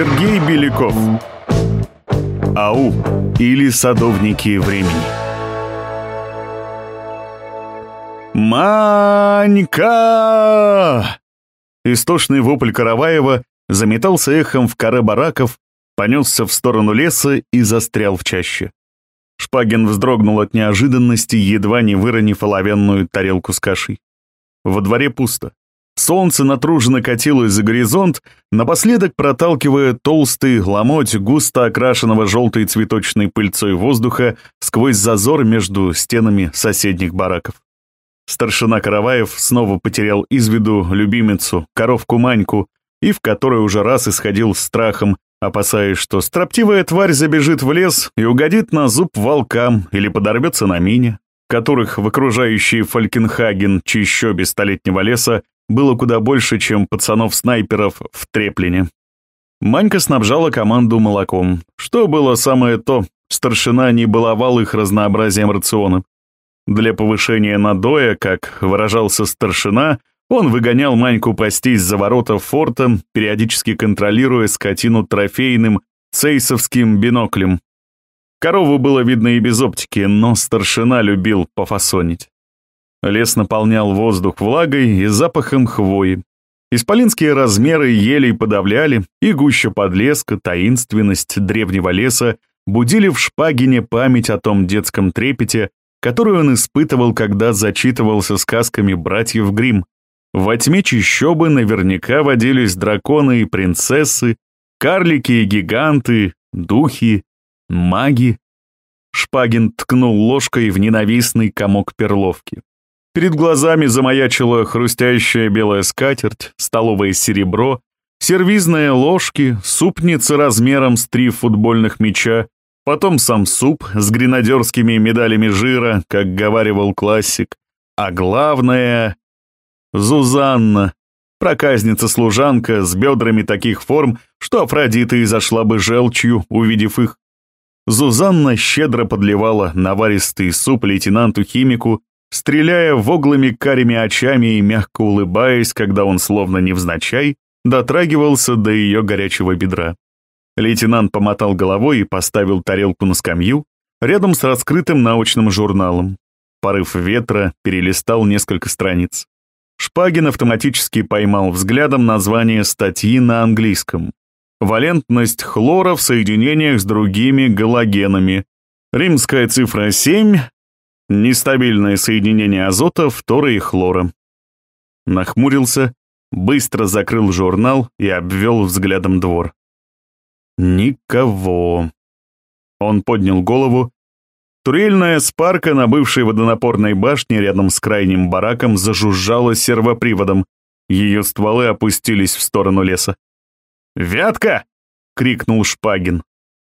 Сергей Беляков. АУ или садовники времени. «Манька!» Истошный вопль Караваева заметался эхом в коре бараков, понесся в сторону леса и застрял в чаще. Шпагин вздрогнул от неожиданности, едва не выронив оловянную тарелку с кашей. Во дворе пусто. Солнце натруженно катилось за горизонт, напоследок проталкивая толстый ломоть густо окрашенного желтой цветочной пыльцой воздуха сквозь зазор между стенами соседних бараков. Старшина Караваев снова потерял из виду любимицу, коровку Маньку, и в которой уже раз исходил страхом, опасаясь, что строптивая тварь забежит в лес и угодит на зуб волкам или подорвется на мине, которых в окружающей Фалькенхаген чищобе столетнего леса было куда больше, чем пацанов-снайперов в Треплине. Манька снабжала команду молоком, что было самое то, старшина не баловал их разнообразием рациона. Для повышения надоя, как выражался старшина, он выгонял Маньку пастись за ворота форта, периодически контролируя скотину трофейным цейсовским биноклем. Корову было видно и без оптики, но старшина любил пофасонить. Лес наполнял воздух влагой и запахом хвои. Исполинские размеры елей подавляли, и гуща подлеска, таинственность древнего леса будили в Шпагине память о том детском трепете, который он испытывал, когда зачитывался сказками братьев Гримм. Во тьме чищобы наверняка водились драконы и принцессы, карлики и гиганты, духи, маги. Шпагин ткнул ложкой в ненавистный комок перловки. Перед глазами замаячила хрустящая белая скатерть, столовое серебро, сервизные ложки, супница размером с три футбольных мяча, потом сам суп с гренадерскими медалями жира, как говаривал классик, а главное — Зузанна, проказница-служанка с бедрами таких форм, что Афродита изошла бы желчью, увидев их. Зузанна щедро подливала наваристый суп лейтенанту-химику, стреляя воглыми карими очами и мягко улыбаясь, когда он, словно невзначай, дотрагивался до ее горячего бедра. Лейтенант помотал головой и поставил тарелку на скамью рядом с раскрытым научным журналом. Порыв ветра перелистал несколько страниц. Шпагин автоматически поймал взглядом название статьи на английском. «Валентность хлора в соединениях с другими галогенами». Римская цифра 7 Нестабильное соединение азота, фтора и хлора. Нахмурился, быстро закрыл журнал и обвел взглядом двор. Никого. Он поднял голову. Турельная спарка на бывшей водонапорной башне рядом с крайним бараком зажужжала сервоприводом. Ее стволы опустились в сторону леса. «Вятка!» — крикнул Шпагин.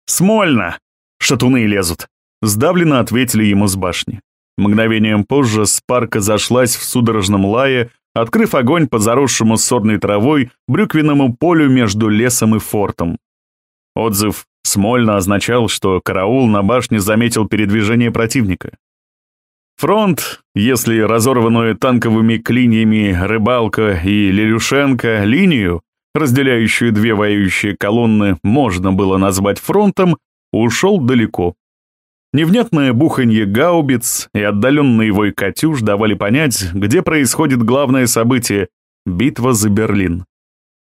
«Смольно! Шатуны лезут!» Сдавленно ответили ему с башни. Мгновением позже Спарка зашлась в судорожном лае, открыв огонь по заросшему сорной травой брюквенному полю между лесом и фортом. Отзыв Смольно означал, что караул на башне заметил передвижение противника. Фронт, если разорванную танковыми клиньями Рыбалка и Лелюшенко линию, разделяющую две воюющие колонны, можно было назвать фронтом, ушел далеко. Невнятное буханье гаубиц и отдаленный вой «Катюш» давали понять, где происходит главное событие — битва за Берлин.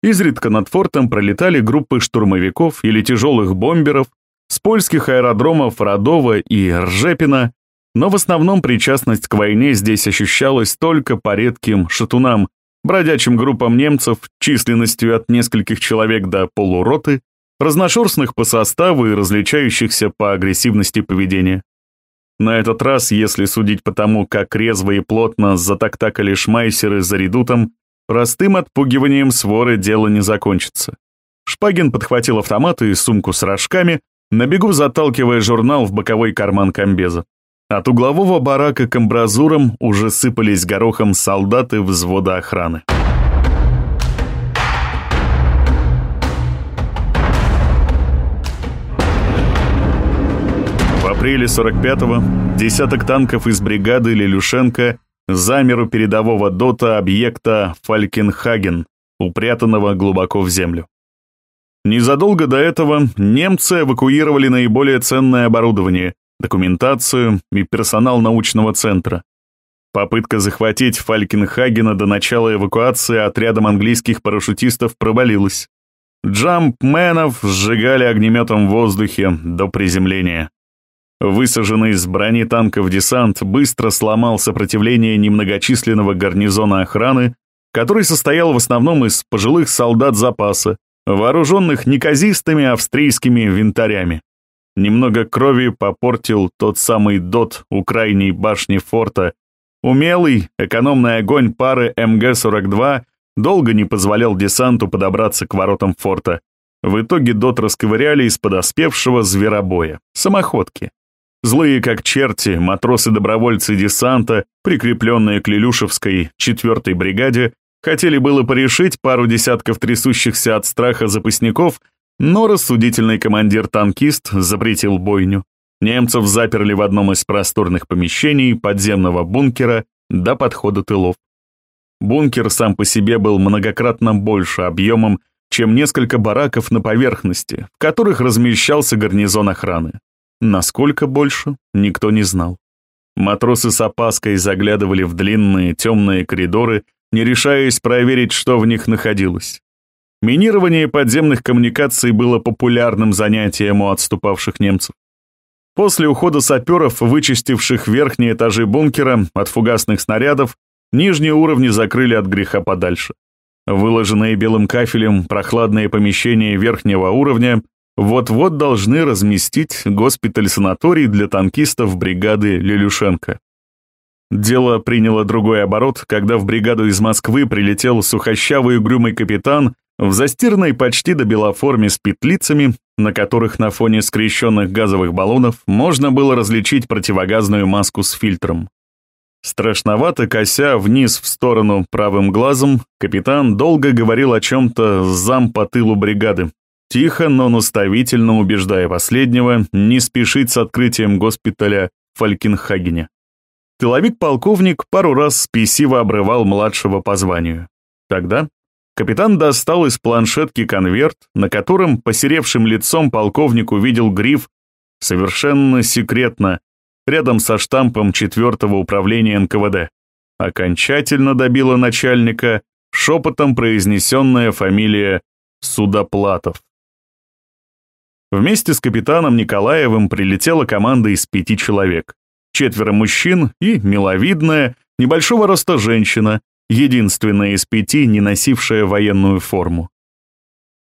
Изредка над фортом пролетали группы штурмовиков или тяжелых бомберов с польских аэродромов Родова и Ржепина, но в основном причастность к войне здесь ощущалась только по редким шатунам, бродячим группам немцев численностью от нескольких человек до полуроты, разношерстных по составу и различающихся по агрессивности поведения. На этот раз, если судить по тому, как резво и плотно затактакали шмайсеры за редутом, простым отпугиванием своры дело не закончится. Шпагин подхватил автомат и сумку с рожками, на бегу заталкивая журнал в боковой карман комбеза. От углового барака к амбразурам уже сыпались горохом солдаты взвода охраны. Апреле 45-го десяток танков из бригады Лелюшенко замер у передового дота объекта Фалькенхаген, упрятанного глубоко в землю. Незадолго до этого немцы эвакуировали наиболее ценное оборудование, документацию и персонал научного центра. Попытка захватить Фалькенхагена до начала эвакуации отрядом английских парашютистов провалилась. Джампменов сжигали огнеметом в воздухе до приземления. Высаженный из брони танков десант быстро сломал сопротивление немногочисленного гарнизона охраны, который состоял в основном из пожилых солдат запаса, вооруженных неказистыми австрийскими винтарями. Немного крови попортил тот самый дот у крайней башни форта. Умелый, экономный огонь пары МГ-42 долго не позволял десанту подобраться к воротам форта. В итоге дот расковыряли из подоспевшего зверобоя, самоходки. Злые как черти, матросы-добровольцы десанта, прикрепленные к Лилюшевской 4-й бригаде, хотели было порешить пару десятков трясущихся от страха запасников, но рассудительный командир-танкист запретил бойню. Немцев заперли в одном из просторных помещений подземного бункера до подхода тылов. Бункер сам по себе был многократно больше объемом, чем несколько бараков на поверхности, в которых размещался гарнизон охраны. Насколько больше, никто не знал. Матросы с опаской заглядывали в длинные темные коридоры, не решаясь проверить, что в них находилось. Минирование подземных коммуникаций было популярным занятием у отступавших немцев. После ухода саперов, вычистивших верхние этажи бункера от фугасных снарядов, Нижние уровни закрыли от греха подальше. Выложенные белым кафелем прохладные помещения верхнего уровня вот-вот должны разместить госпиталь-санаторий для танкистов бригады Лилюшенко. Дело приняло другой оборот, когда в бригаду из Москвы прилетел сухощавый угрюмый капитан в застиранной почти до бела форме с петлицами, на которых на фоне скрещенных газовых баллонов можно было различить противогазную маску с фильтром. Страшновато кося вниз в сторону правым глазом, капитан долго говорил о чем-то с зам по тылу бригады, тихо, но наставительно убеждая последнего не спешить с открытием госпиталя в Фалькенхагене. Тыловик-полковник пару раз спесиво обрывал младшего по званию. Тогда капитан достал из планшетки конверт, на котором посеревшим лицом полковник увидел гриф «Совершенно секретно, рядом со штампом четвертого управления НКВД. Окончательно добила начальника шепотом произнесенная фамилия Судоплатов. Вместе с капитаном Николаевым прилетела команда из пяти человек. Четверо мужчин и миловидная, небольшого роста женщина, единственная из пяти, не носившая военную форму.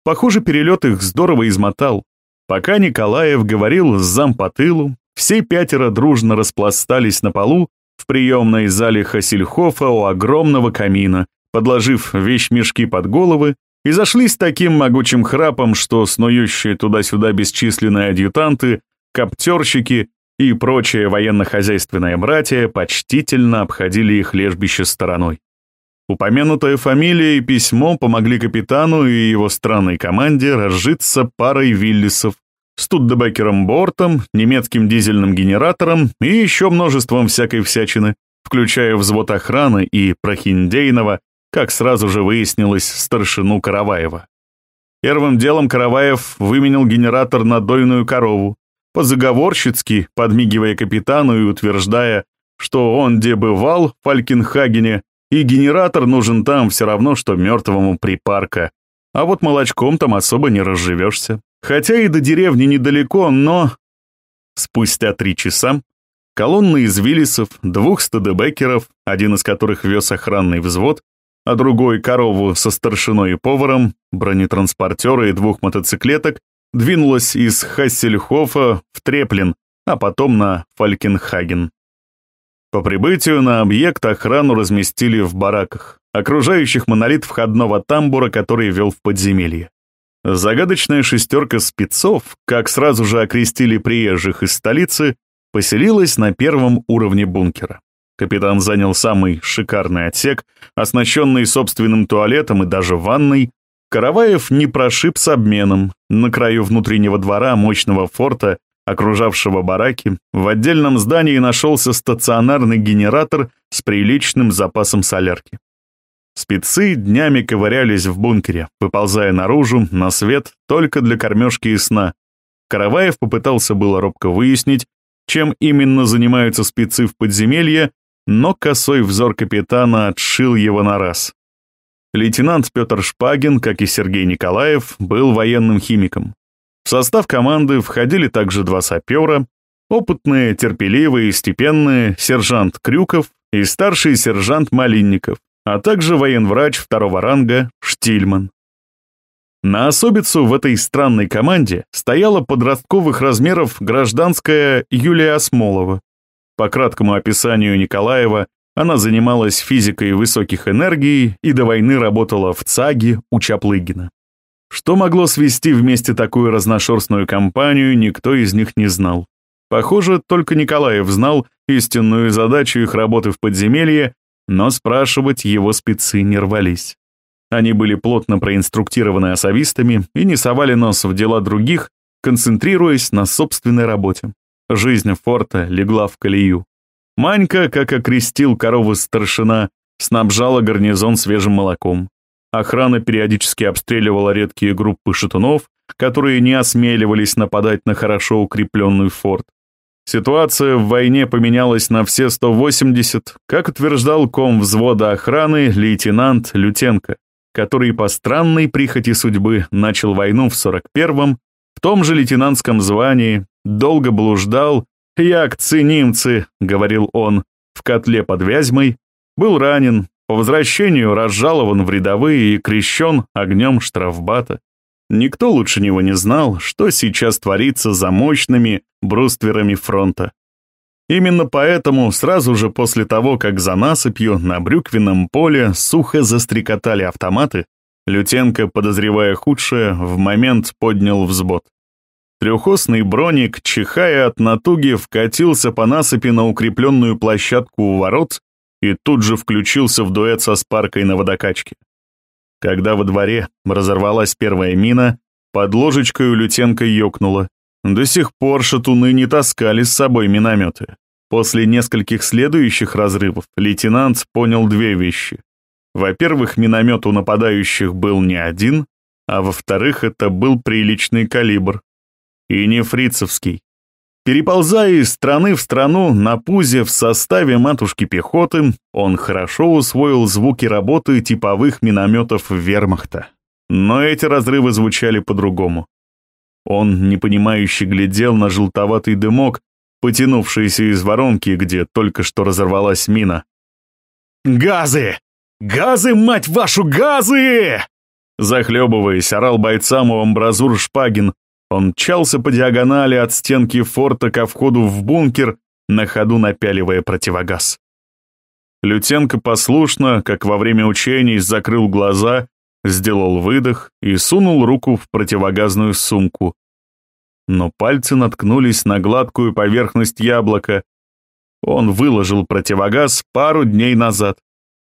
Похоже, перелет их здорово измотал. Пока Николаев говорил с зам по тылу, все пятеро дружно распластались на полу в приемной зале Хасельхофа у огромного камина, подложив вещмешки под головы, и зашлись таким могучим храпом, что снующие туда-сюда бесчисленные адъютанты, коптерщики и прочие военно-хозяйственные братья почтительно обходили их лежбище стороной. Упомянутая фамилия и письмо помогли капитану и его странной команде разжиться парой Виллисов, Студдебекером Бортом, немецким дизельным генератором и еще множеством всякой всячины, включая взвод охраны и Прохиндейнова, как сразу же выяснилось, старшину Караваева. Первым делом Караваев выменил генератор на дойную корову, позаговорщицки подмигивая капитану и утверждая, что он где бывал в Фалькенхагене, и генератор нужен там все равно, что мертвому припарка. А вот молочком там особо не разживешься. Хотя и до деревни недалеко, но... Спустя три часа колонна из Виллисов, двух стадебекеров, один из которых вез охранный взвод, а другой — корову со старшиной и поваром, бронетранспортера и двух мотоциклеток, двинулась из Хассельхофа в Треплин, а потом на Фалькенхаген. По прибытию на объект охрану разместили в бараках, окружающих монолит входного тамбура, который вел в подземелье. Загадочная шестерка спецов, как сразу же окрестили приезжих из столицы, поселилась на первом уровне бункера. Капитан занял самый шикарный отсек, оснащенный собственным туалетом и даже ванной. Караваев не прошиб с обменом. На краю внутреннего двора мощного форта, окружавшего бараки, в отдельном здании нашелся стационарный генератор с приличным запасом солярки. Спецы днями ковырялись в бункере, выползая наружу, на свет, только для кормежки и сна. Караваев попытался было робко выяснить, чем именно занимаются спецы в подземелье, но косой взор капитана отшил его на раз. Лейтенант Петр Шпагин, как и Сергей Николаев, был военным химиком. В состав команды входили также два сапера, опытные, терпеливые и степенные сержант Крюков и старший сержант Малинников а также военврач второго ранга Штильман. На особицу в этой странной команде стояла подростковых размеров гражданская Юлия Осмолова. По краткому описанию Николаева, она занималась физикой высоких энергий и до войны работала в ЦАГе у Чаплыгина. Что могло свести вместе такую разношерстную компанию, никто из них не знал. Похоже, только Николаев знал истинную задачу их работы в подземелье но спрашивать его спецы не рвались. Они были плотно проинструктированы особистами и не совали нос в дела других, концентрируясь на собственной работе. Жизнь форта легла в колею. Манька, как окрестил корову старшина, снабжала гарнизон свежим молоком. Охрана периодически обстреливала редкие группы шатунов, которые не осмеливались нападать на хорошо укрепленный форт. Ситуация в войне поменялась на все 180, как утверждал ком взвода охраны лейтенант Лютенко, который по странной прихоти судьбы начал войну в 41-м, в том же лейтенантском звании, долго блуждал, «Як ценимцы», — говорил он, в котле под Вязьмой, был ранен, по возвращению разжалован в рядовые и крещен огнем штрафбата. Никто лучше него не знал, что сейчас творится за мощными брустверами фронта. Именно поэтому сразу же после того, как за насыпью на брюквенном поле сухо застрекотали автоматы, Лютенко, подозревая худшее, в момент поднял взвод. Трехосный броник, чихая от натуги, вкатился по насыпи на укрепленную площадку у ворот и тут же включился в дуэт со спаркой на водокачке. Когда во дворе разорвалась первая мина, под ложечкой у Лютенко ёкнуло. До сих пор шатуны не таскали с собой минометы. После нескольких следующих разрывов лейтенант понял две вещи. Во-первых, миномет у нападающих был не один, а во-вторых, это был приличный калибр. И не фрицевский. Переползая из страны в страну на пузе в составе матушки пехоты, он хорошо усвоил звуки работы типовых минометов вермахта. Но эти разрывы звучали по-другому. Он, непонимающе, глядел на желтоватый дымок, потянувшийся из воронки, где только что разорвалась мина. «Газы! Газы, мать вашу, газы!» Захлебываясь, орал бойцам у амбразур Шпагин, он мчался по диагонали от стенки форта ко входу в бункер, на ходу напяливая противогаз. Лютенко послушно, как во время учений, закрыл глаза, сделал выдох и сунул руку в противогазную сумку. Но пальцы наткнулись на гладкую поверхность яблока. Он выложил противогаз пару дней назад.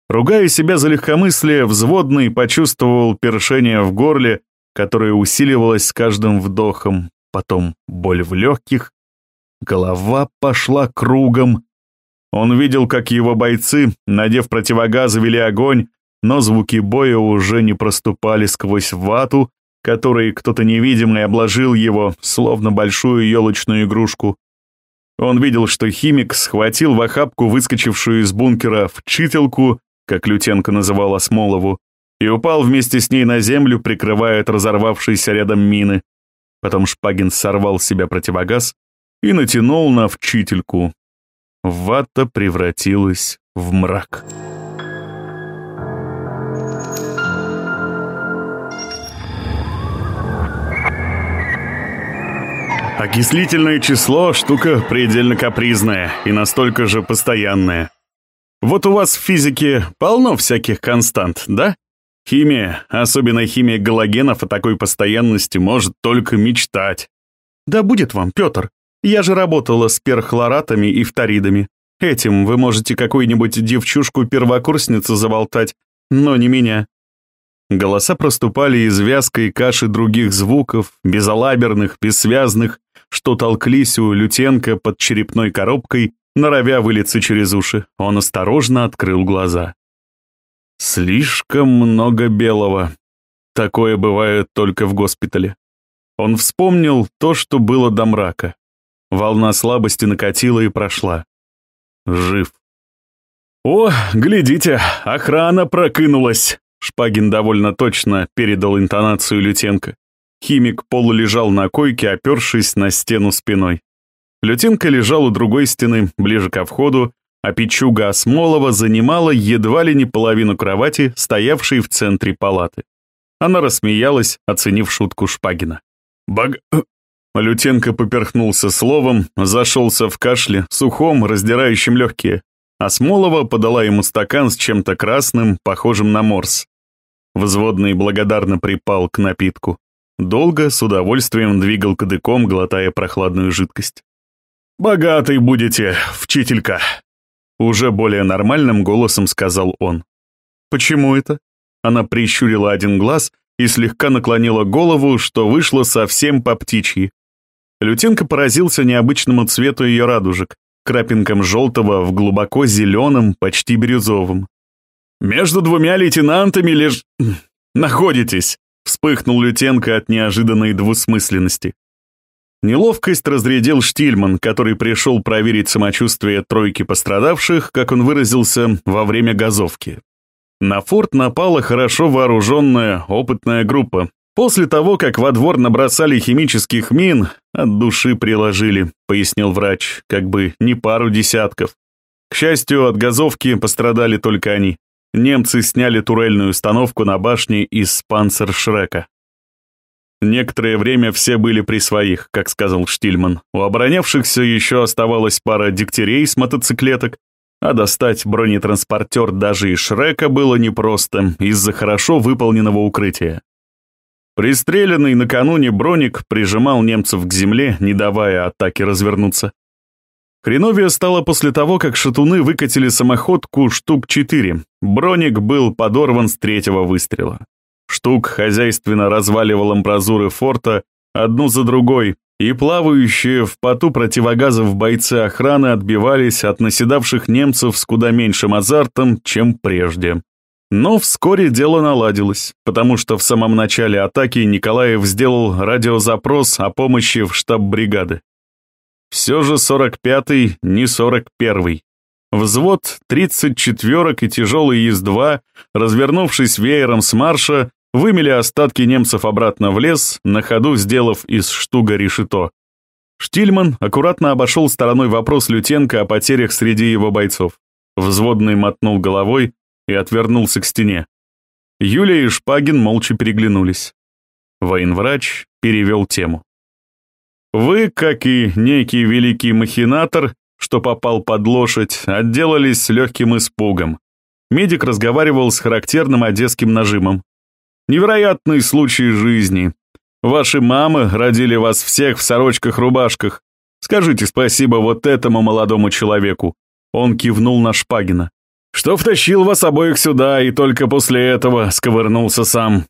Ругая себя за легкомыслие, взводный почувствовал першение в горле которая усиливалась с каждым вдохом, потом боль в легких, голова пошла кругом. Он видел, как его бойцы, надев противогазы, вели огонь, но звуки боя уже не проступали сквозь вату, которой кто-то невидимый обложил его, словно большую елочную игрушку. Он видел, что химик схватил в охапку выскочившую из бункера в чителку, как Лютенко называл Осмолову, и упал вместе с ней на землю, прикрывая от разорвавшейся рядом мины. Потом Шпагин сорвал с себя противогаз и натянул на вчительку. Вата превратилась в мрак. Окислительное число — штука предельно капризная и настолько же постоянная. Вот у вас в физике полно всяких констант, да? Химия, особенно химия галогенов о такой постоянности, может только мечтать. Да будет вам, Петр. Я же работала с перхлоратами и фторидами. Этим вы можете какую-нибудь девчушку-первокурсницу заболтать, но не меня. Голоса проступали из вязкой каши других звуков, безалаберных, бессвязных, что толклись у Лютенко под черепной коробкой, норовя вылиться через уши. Он осторожно открыл глаза. Слишком много белого. Такое бывает только в госпитале. Он вспомнил то, что было до мрака. Волна слабости накатила и прошла. Жив. «О, глядите, охрана прокинулась!» Шпагин довольно точно передал интонацию Лютенко. Химик полулежал на койке, опершись на стену спиной. Лютенко лежал у другой стены, ближе ко входу, а Пичуга Осмолова занимала едва ли не половину кровати, стоявшей в центре палаты. Она рассмеялась, оценив шутку Шпагина. «Баг...» Лютенко поперхнулся словом, зашелся в кашле, сухом, раздирающем легкие. Осмолова подала ему стакан с чем-то красным, похожим на морс. Взводный благодарно припал к напитку. Долго, с удовольствием двигал кадыком, глотая прохладную жидкость. «Богатый будете, вчителька!» Уже более нормальным голосом сказал он. «Почему это?» Она прищурила один глаз и слегка наклонила голову, что вышло совсем по птичьи. Лютенко поразился необычному цвету ее радужек, крапинкам желтого в глубоко зеленом, почти бирюзовом. «Между двумя лейтенантами лишь... находитесь!» Вспыхнул Лютенко от неожиданной двусмысленности. Неловкость разрядил Штильман, который пришел проверить самочувствие тройки пострадавших, как он выразился, во время газовки. На форт напала хорошо вооруженная, опытная группа. После того, как во двор набросали химических мин, от души приложили, пояснил врач, как бы не пару десятков. К счастью, от газовки пострадали только они немцы сняли турельную установку на башне из панцершрека. Некоторое время все были при своих, как сказал Штильман. У оборонявшихся еще оставалась пара дегтярей с мотоциклеток, а достать бронетранспортер даже из Шрека было непросто из-за хорошо выполненного укрытия. Пристреленный накануне броник прижимал немцев к земле, не давая атаке развернуться. Хреновия стало после того, как шатуны выкатили самоходку штук четыре. Броник был подорван с третьего выстрела. Штук хозяйственно разваливал амбразуры форта одну за другой, и плавающие в поту противогазов бойцы охраны отбивались от наседавших немцев с куда меньшим азартом, чем прежде. Но вскоре дело наладилось, потому что в самом начале атаки Николаев сделал радиозапрос о помощи в штаб бригады. Все же 45-й, не 41-й. Взвод 34-ок и тяжелый ЕС-2, развернувшись веером с марша, вымели остатки немцев обратно в лес, на ходу сделав из штуга решето. Штильман аккуратно обошел стороной вопрос Лютенко о потерях среди его бойцов. Взводный мотнул головой и отвернулся к стене. Юлия и Шпагин молча переглянулись. Военврач перевел тему. Вы, как и некий великий махинатор, что попал под лошадь, отделались легким испугом. Медик разговаривал с характерным одесским нажимом. Невероятный случай жизни. Ваши мамы родили вас всех в сорочках-рубашках. Скажите спасибо вот этому молодому человеку. Он кивнул на Шпагина. Что втащил вас обоих сюда и только после этого сковырнулся сам.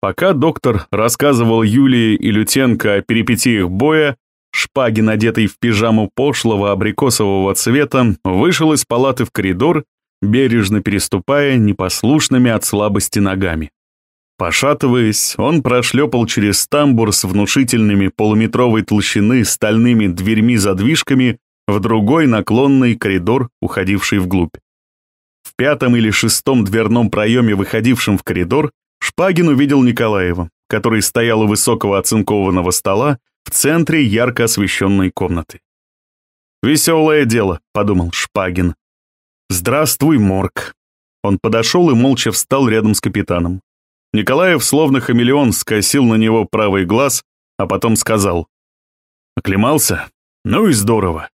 Пока доктор рассказывал Юлии и Лютенко о перипетиях боя, Шпаги, надетый в пижаму пошлого абрикосового цвета, вышел из палаты в коридор, бережно переступая непослушными от слабости ногами. Пошатываясь, он прошлепал через тамбур с внушительными полуметровой толщины стальными дверьми-задвижками в другой наклонный коридор, уходивший вглубь. В пятом или шестом дверном проеме, выходившем в коридор, Шпагин увидел Николаева, который стоял у высокого оцинкованного стола в центре ярко освещенной комнаты. «Веселое дело», — подумал Шпагин. «Здравствуй, Морг». Он подошел и молча встал рядом с капитаном. Николаев, словно хамелеон, скосил на него правый глаз, а потом сказал. «Оклемался? Ну и здорово.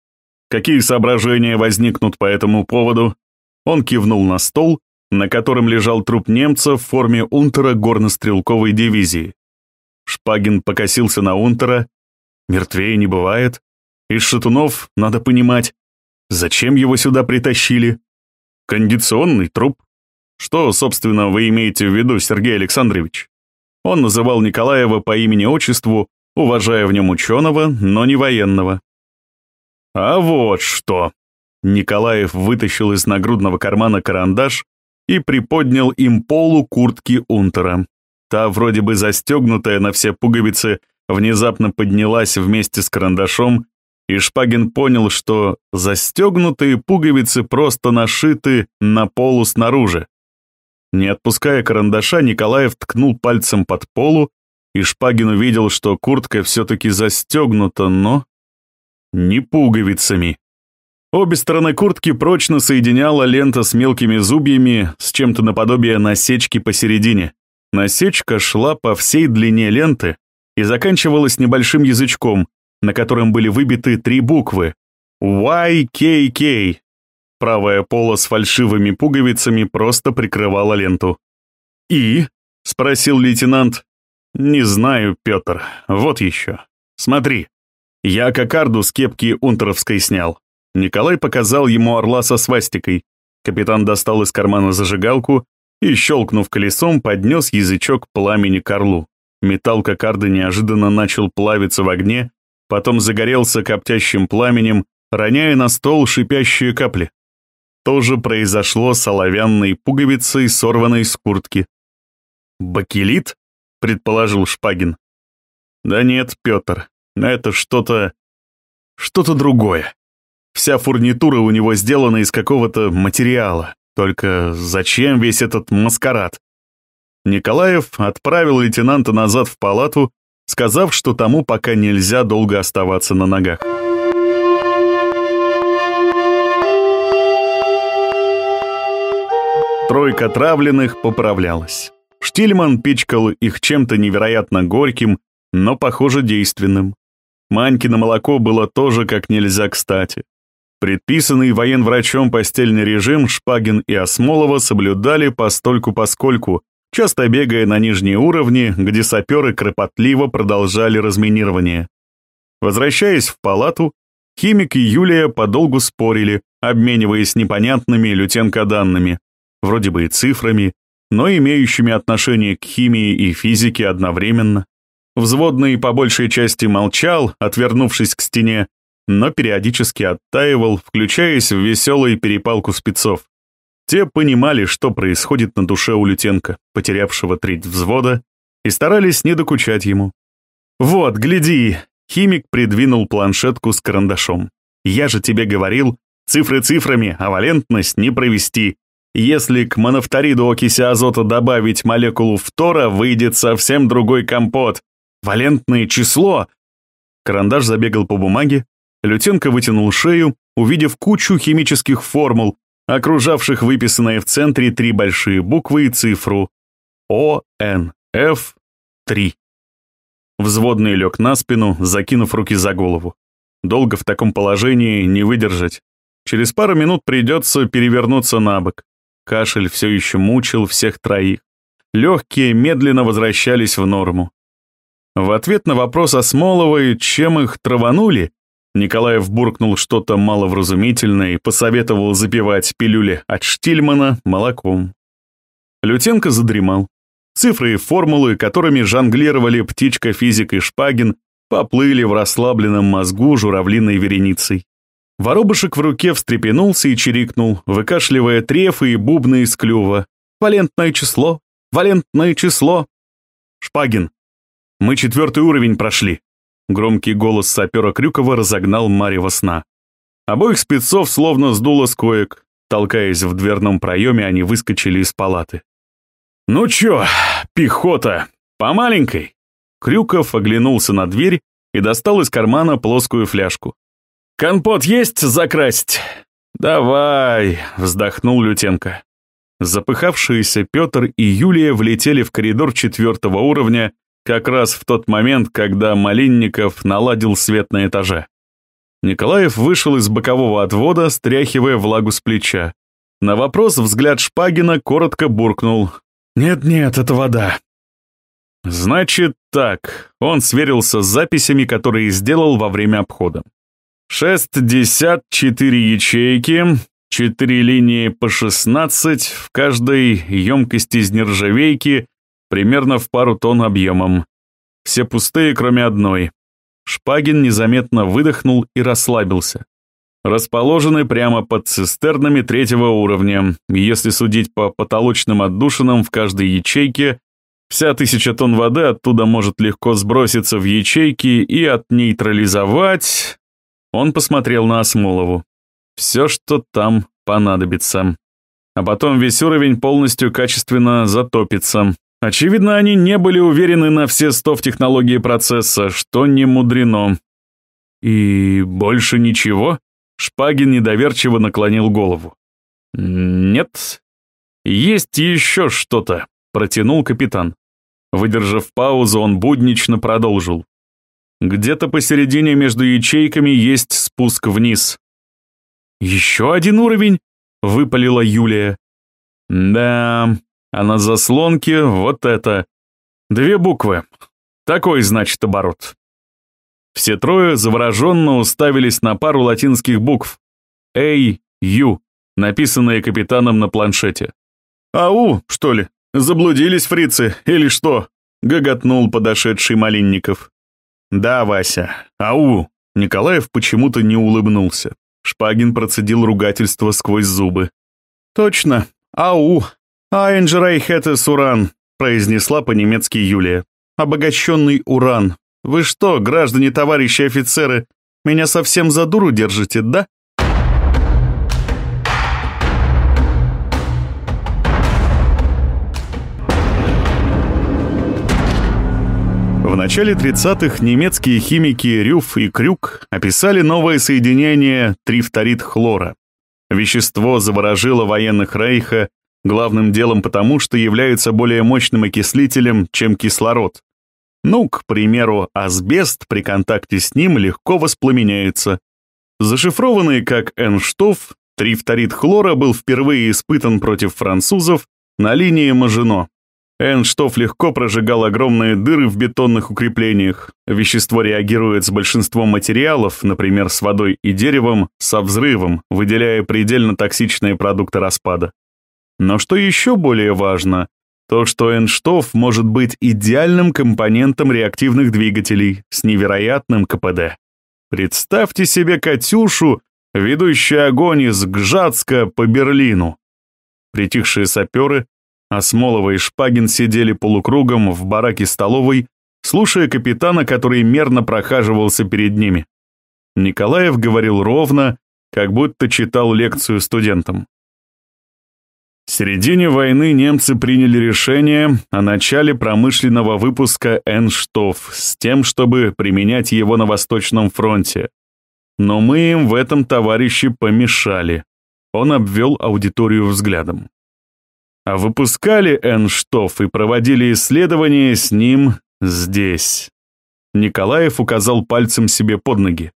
Какие соображения возникнут по этому поводу?» Он кивнул на стол, на котором лежал труп немца в форме унтера горнострелковой дивизии. Шпагин покосился на унтера. Мертвее не бывает. Из шатунов, надо понимать. Зачем его сюда притащили? Кондиционный труп. Что, собственно, вы имеете в виду, Сергей Александрович? Он называл Николаева по имени-отчеству, уважая в нем ученого, но не военного. А вот что. Николаев вытащил из нагрудного кармана карандаш и приподнял им полу куртки Унтера. Та, вроде бы застегнутая на все пуговицы, внезапно поднялась вместе с карандашом, и Шпагин понял, что застегнутые пуговицы просто нашиты на полу снаружи. Не отпуская карандаша, Николаев ткнул пальцем под полу, и Шпагин увидел, что куртка все-таки застегнута, но не пуговицами. Обе стороны куртки прочно соединяла лента с мелкими зубьями с чем-то наподобие насечки посередине. Насечка шла по всей длине ленты и заканчивалась небольшим язычком, на котором были выбиты три буквы YKK. Правая пола с фальшивыми пуговицами просто прикрывала ленту. «И?» — спросил лейтенант. «Не знаю, Петр. Вот еще. Смотри. Я кокарду с кепки унтеровской снял». Николай показал ему орла со свастикой. Капитан достал из кармана зажигалку и, щелкнув колесом, поднес язычок пламени к орлу. Металл кокарды неожиданно начал плавиться в огне, потом загорелся коптящим пламенем, роняя на стол шипящие капли. То же произошло с оловянной пуговицей, сорванной с куртки. «Бакелит?» — предположил Шпагин. «Да нет, Петр, это что-то... что-то другое. Вся фурнитура у него сделана из какого-то материала. Только зачем весь этот маскарад? Николаев отправил лейтенанта назад в палату, сказав, что тому пока нельзя долго оставаться на ногах. Тройка травленных поправлялась. Штильман пичкал их чем-то невероятно горьким, но, похоже, действенным. Манькино молоко было тоже как нельзя кстати. Предписанный военврачом постельный режим Шпагин и Осмолова соблюдали постольку-поскольку, часто бегая на нижние уровни, где саперы кропотливо продолжали разминирование. Возвращаясь в палату, химик и Юлия подолгу спорили, обмениваясь непонятными лютенко-данными, вроде бы и цифрами, но имеющими отношение к химии и физике одновременно. Взводный по большей части молчал, отвернувшись к стене, но периодически оттаивал, включаясь в веселую перепалку спецов. Те понимали, что происходит на душе у Лютенко, потерявшего треть взвода, и старались не докучать ему. «Вот, гляди!» — химик придвинул планшетку с карандашом. «Я же тебе говорил, цифры цифрами, а валентность не провести. Если к монофториду окиси азота добавить молекулу фтора, выйдет совсем другой компот. Валентное число!» Карандаш забегал по бумаге, Лютенко вытянул шею, увидев кучу химических формул, окружавших выписанные в центре три большие буквы и цифру ОНФ-3. Взводный лег на спину, закинув руки за голову. Долго в таком положении не выдержать. Через пару минут придется перевернуться на бок. Кашель все еще мучил всех троих. Легкие медленно возвращались в норму. В ответ на вопрос Осмоловой, чем их траванули, Николаев буркнул что-то маловразумительное и посоветовал запивать пилюли от Штильмана молоком. Лютенко задремал. Цифры и формулы, которыми жонглировали птичка, физик и Шпагин, поплыли в расслабленном мозгу журавлиной вереницей. Воробушек в руке встрепенулся и чирикнул, выкашливая трефы и бубны из клюва. «Валентное число! Валентное число!» «Шпагин, мы четвертый уровень прошли», Громкий голос сапера Крюкова разогнал Марева сна. Обоих спецов словно сдуло с коек. Толкаясь в дверном проеме, они выскочили из палаты. «Ну чё, пехота, по маленькой?» Крюков оглянулся на дверь и достал из кармана плоскую фляжку. «Компот есть закрасть?» «Давай», — вздохнул Лютенко. Запыхавшиеся Петр и Юлия влетели в коридор четвертого уровня как раз в тот момент, когда Малинников наладил свет на этаже. Николаев вышел из бокового отвода, стряхивая влагу с плеча. На вопрос взгляд Шпагина коротко буркнул. «Нет-нет, это вода». «Значит так», он сверился с записями, которые сделал во время обхода. «Шестьдесят четыре ячейки, четыре линии по шестнадцать, в каждой емкости из нержавейки, примерно в пару тонн объемом. Все пустые, кроме одной. Шпагин незаметно выдохнул и расслабился. расположены прямо под цистернами третьего уровня. Если судить по потолочным отдушинам в каждой ячейке, вся тысяча тонн воды оттуда может легко сброситься в ячейки и отнейтрализовать... Он посмотрел на Осмолову. Все, что там понадобится. А потом весь уровень полностью качественно затопится. Очевидно, они не были уверены на все сто в технологии процесса, что не мудрено. И больше ничего? Шпагин недоверчиво наклонил голову. «Нет. Есть еще что-то», — протянул капитан. Выдержав паузу, он буднично продолжил. «Где-то посередине между ячейками есть спуск вниз». «Еще один уровень?» — выпалила Юлия. «Да, а на заслонке вот это. Две буквы. Такой, значит, оборот». Все трое завороженно уставились на пару латинских букв «Эй, Ю», написанные капитаном на планшете. «Ау, что ли? Заблудились фрицы или что?» — гоготнул подошедший Малинников. «Да, Вася, ау!» Николаев почему-то не улыбнулся. Шпагин процедил ругательство сквозь зубы. «Точно, ау! Айнджерейх это суран», — произнесла по-немецки Юлия. «Обогащенный уран, вы что, граждане, товарищи офицеры, меня совсем за дуру держите, да? В начале 30-х немецкие химики Рюф и Крюк описали новое соединение трифторид хлора. Вещество заворожило военных Рейха главным делом потому, что является более мощным окислителем, чем кислород, ну, к примеру, асбест при контакте с ним легко воспламеняется. Зашифрованный как Энштоф, трифторид хлора был впервые испытан против французов на линии Мажино. Энштоф легко прожигал огромные дыры в бетонных укреплениях. Вещество реагирует с большинством материалов, например, с водой и деревом, со взрывом, выделяя предельно токсичные продукты распада. Но что еще более важно, то, что Энштоф может быть идеальным компонентом реактивных двигателей с невероятным КПД. Представьте себе «Катюшу», ведущую огонь из Гжатска по Берлину. Притихшие саперы, Осмолова и Шпагин сидели полукругом в бараке столовой, слушая капитана, который мерно прохаживался перед ними. Николаев говорил ровно, как будто читал лекцию студентам. Середине войны немцы приняли решение о начале промышленного выпуска Энштоф с тем, чтобы применять его на Восточном фронте. Но мы им в этом, товарищи, помешали. Он обвел аудиторию взглядом. А выпускали Энштоф и проводили исследования с ним здесь. Николаев указал пальцем себе под ноги.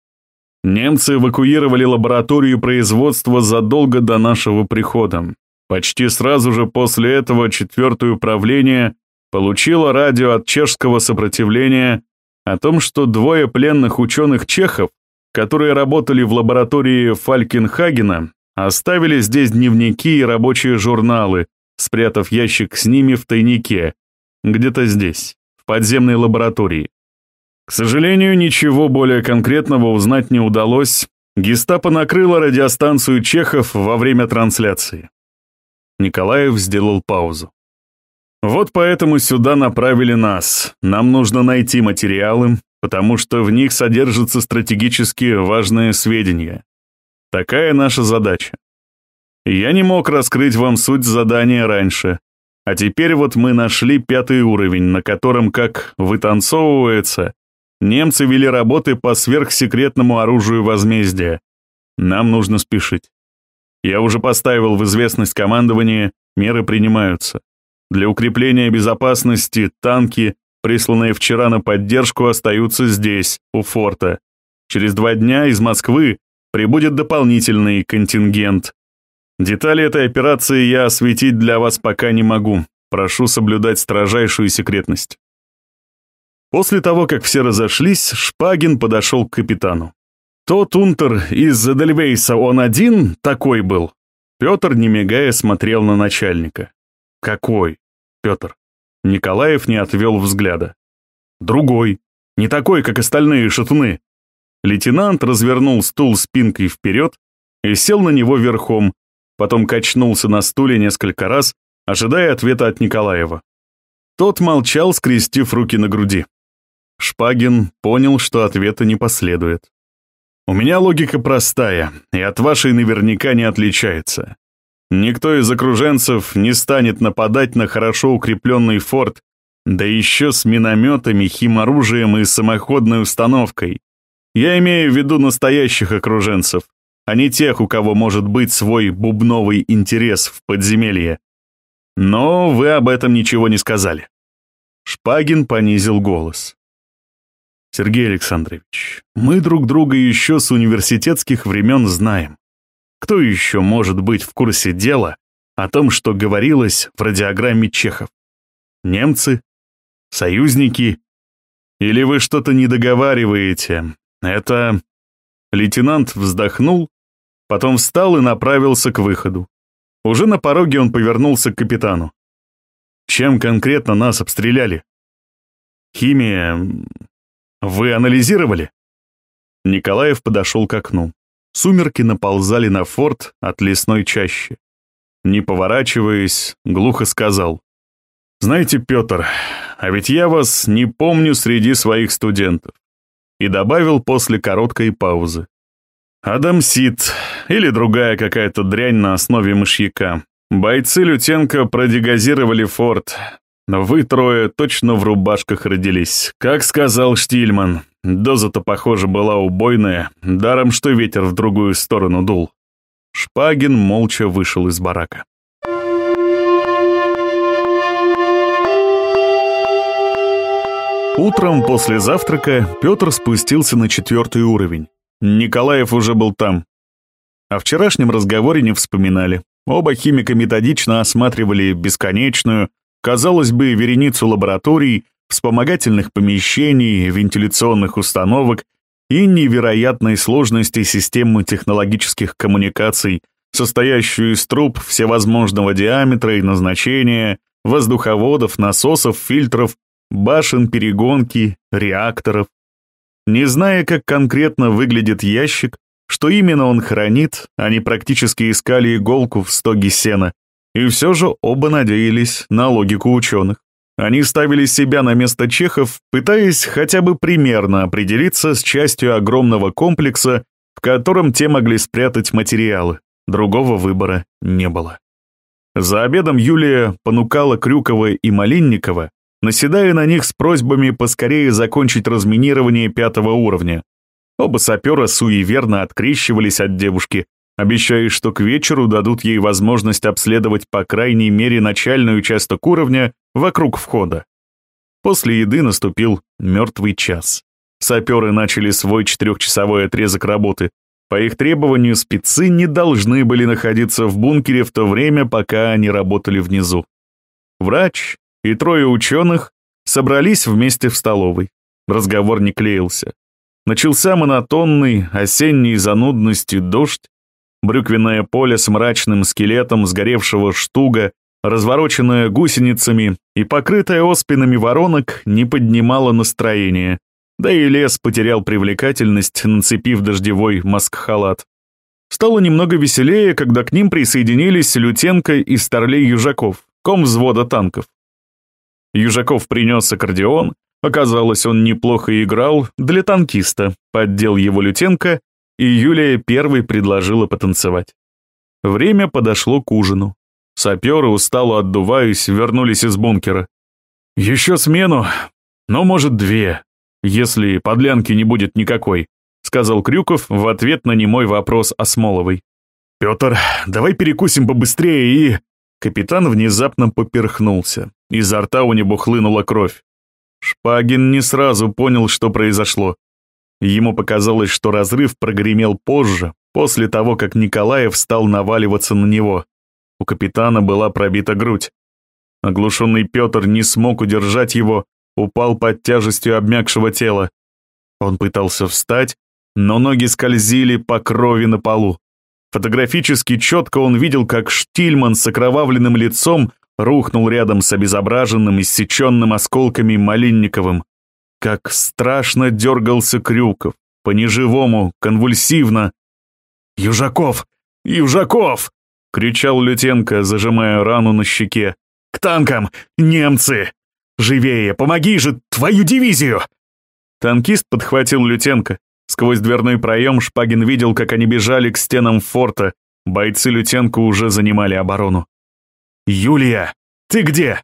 Немцы эвакуировали лабораторию производства задолго до нашего прихода. Почти сразу же после этого четвертое управление получило радио от чешского сопротивления о том, что двое пленных ученых чехов, которые работали в лаборатории Фалькенхагена, оставили здесь дневники и рабочие журналы, спрятав ящик с ними в тайнике, где-то здесь, в подземной лаборатории. К сожалению, ничего более конкретного узнать не удалось. Гестапо накрыло радиостанцию Чехов во время трансляции. Николаев сделал паузу. Вот поэтому сюда направили нас. Нам нужно найти материалы, потому что в них содержатся стратегически важные сведения. Такая наша задача. Я не мог раскрыть вам суть задания раньше. А теперь вот мы нашли пятый уровень, на котором, как вытанцовывается, немцы вели работы по сверхсекретному оружию возмездия. Нам нужно спешить. Я уже поставил в известность командование, меры принимаются. Для укрепления безопасности танки, присланные вчера на поддержку, остаются здесь, у форта. Через два дня из Москвы прибудет дополнительный контингент. Детали этой операции я осветить для вас пока не могу. Прошу соблюдать строжайшую секретность. После того, как все разошлись, Шпагин подошел к капитану. Тот унтер из Эдельвейса, он один такой был? Петр, не мигая, смотрел на начальника. Какой? Петр. Николаев не отвел взгляда. Другой. Не такой, как остальные шатуны. Лейтенант развернул стул спинкой вперед и сел на него верхом, потом качнулся на стуле несколько раз, ожидая ответа от Николаева. Тот молчал, скрестив руки на груди. Шпагин понял, что ответа не последует. «У меня логика простая, и от вашей наверняка не отличается. Никто из окруженцев не станет нападать на хорошо укрепленный форт, да еще с минометами, химоружием и самоходной установкой. Я имею в виду настоящих окруженцев, а не тех, у кого может быть свой бубновый интерес в подземелье. Но вы об этом ничего не сказали. Шпагин понизил голос. Сергей Александрович, мы друг друга еще с университетских времен знаем. Кто еще может быть в курсе дела о том, что говорилось в радиограмме Чехов? Немцы? Союзники? Или вы что-то не договариваете? Это... Лейтенант вздохнул, потом встал и направился к выходу. Уже на пороге он повернулся к капитану. Чем конкретно нас обстреляли? Химия... Вы анализировали? Николаев подошел к окну. Сумерки наползали на форт от лесной чащи. Не поворачиваясь, глухо сказал. «Знаете, Петр, а ведь я вас не помню среди своих студентов». И добавил после короткой паузы. «Адамсит или другая какая-то дрянь на основе мышьяка. Бойцы Лютенко продегазировали форт. Вы трое точно в рубашках родились. Как сказал Штильман, доза-то, похоже, была убойная, даром что ветер в другую сторону дул. Шпагин молча вышел из барака. Утром после завтрака Петр спустился на четвертый уровень. Николаев уже был там. О вчерашнем разговоре не вспоминали. Оба химика методично осматривали бесконечную, казалось бы, вереницу лабораторий, вспомогательных помещений, вентиляционных установок и невероятной сложности системы технологических коммуникаций, состоящую из труб всевозможного диаметра и назначения, воздуховодов, насосов, фильтров, башен перегонки, реакторов. Не зная, как конкретно выглядит ящик, что именно он хранит, они практически искали иголку в стоге сена, и все же оба надеялись на логику ученых. Они ставили себя на место чехов, пытаясь хотя бы примерно определиться с частью огромного комплекса, в котором те могли спрятать материалы. Другого выбора не было. За обедом Юлия понукала Крюкова и Малинникова, наседая на них с просьбами поскорее закончить разминирование пятого уровня, Оба сапера суеверно открещивались от девушки, обещая, что к вечеру дадут ей возможность обследовать по крайней мере начальный участок уровня вокруг входа. После еды наступил мертвый час. Саперы начали свой четырехчасовой отрезок работы. По их требованию спецы не должны были находиться в бункере в то время, пока они работали внизу. Врач и трое ученых собрались вместе в столовой. Разговор не клеился. Начался монотонный, осенний занудности дождь, брюквенное поле с мрачным скелетом сгоревшего штуга, развороченное гусеницами и покрытое оспинами воронок, не поднимало настроение. Да и лес потерял привлекательность, нацепив дождевой маск-халат. Стало немного веселее, когда к ним присоединились Лютенко и Старлей Южаков, ком взвода танков. Южаков принес аккордеон, Оказалось, он неплохо играл для танкиста, поддел его Лютенко, и Юлия первой предложила потанцевать. Время подошло к ужину. Саперы, устало отдуваясь, вернулись из бункера. «Еще смену, но, может, две, если подлянки не будет никакой», сказал Крюков в ответ на немой вопрос о Смоловой. «Петр, давай перекусим побыстрее и...» Капитан внезапно поперхнулся. Изо рта у него хлынула кровь. Шпагин не сразу понял, что произошло. Ему показалось, что разрыв прогремел позже, после того, как Николаев стал наваливаться на него. У капитана была пробита грудь. Оглушенный Петр не смог удержать его, упал под тяжестью обмякшего тела. Он пытался встать, но ноги скользили по крови на полу. Фотографически четко он видел, как Штильман с окровавленным лицом рухнул рядом с обезображенным, иссеченным осколками Малинниковым. Как страшно дергался Крюков, по-неживому, конвульсивно. «Южаков! Южаков!» — кричал Лютенко, зажимая рану на щеке. «К танкам! Немцы! Живее! Помоги же! Твою дивизию!» Танкист подхватил Лютенко. Сквозь дверной проем Шпагин видел, как они бежали к стенам форта. Бойцы Лютенко уже занимали оборону. «Юлия, ты где?»